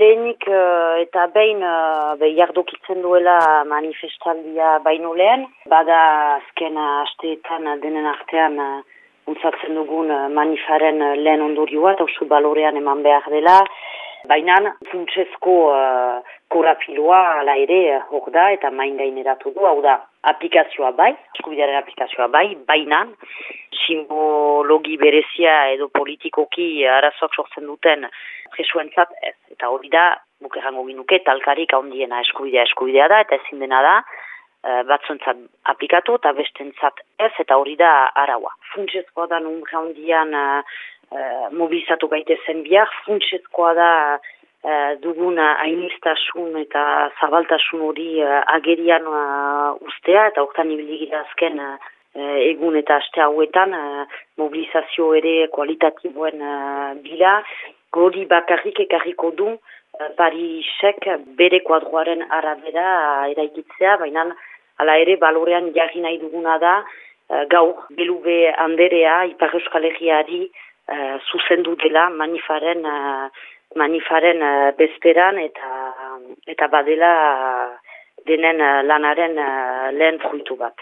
lehenik uh, eta behin uh, jardokitzen duela manifestaldia baino lehen. Bada azken asteetan denen artean uh, untzatzen dugun manifaren lehen ondorioa eta usu balorean eman behar dela. Baina funtsezko uh, korapiloa ala ere hor da eta main gaineratu du, hau da aplikazioa bai, eskubidearen aplikazioa bai, baina simbologi berezia edo politikoki arazok sortzen duten jesuentzat ez. Eta hori da, buke jango ginuke, talkarik handiena eskubidea eskubidea da, eta ezin dena da, e, batzuentzat aplikatu eta bestentzat ez, eta hori da araua. Funtsezkoa da nun handian e, mobilizatu gaite zen bihar, funtsezkoa da dugun hainiztasun eta zabaltasun hori agerian ustea, eta horretan ibiligira azken egun eta aste hauetan mobilizazio ere kualitatiboen bila, gori bakarrik ekarriko du uh, Parisek bere kuadroaren arabera eraikitzea, baina hala ere balorean jarri nahi duguna da uh, gaur belube anderea Ipar Euskal Herriari uh, zuzendu dela manifaren, manifaren uh, bezperan eta, eta badela denen lanaren lehen fruitu bat.